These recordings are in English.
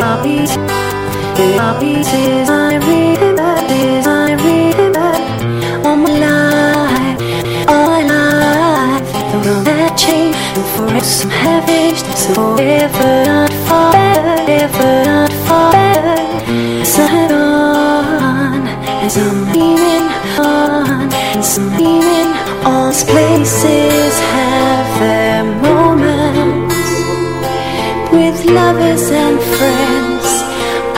are pieces, they are pieces I remember, I remember. All my life, my life, the world that and forever some have so forever not forever, not forever. I gone, as I'm leaving on, as I'm all these places have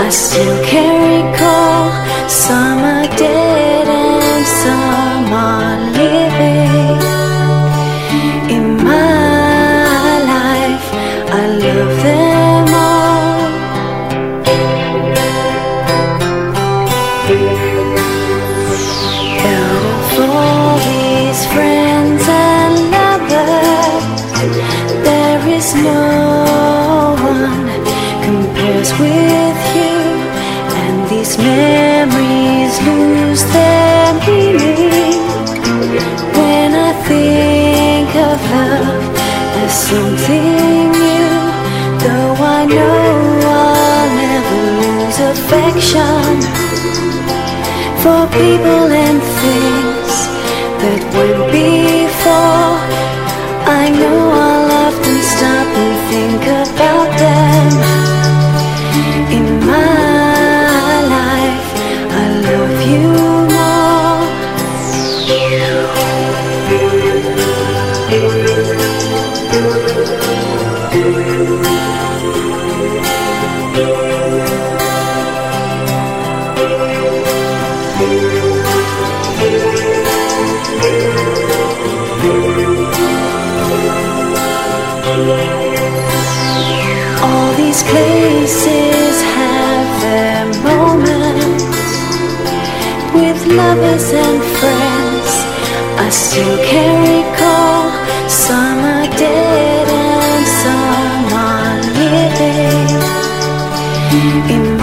I still can recall some are dead and some are living. In my life, I love them all. Out of all these friends and lovers, there is no one compares with these memories lose their meaning. When I think of love as something new, though I know I'll never lose affection for people and things that went All these places have their moments with lovers and friends. I still can recall some are dead and some are living. In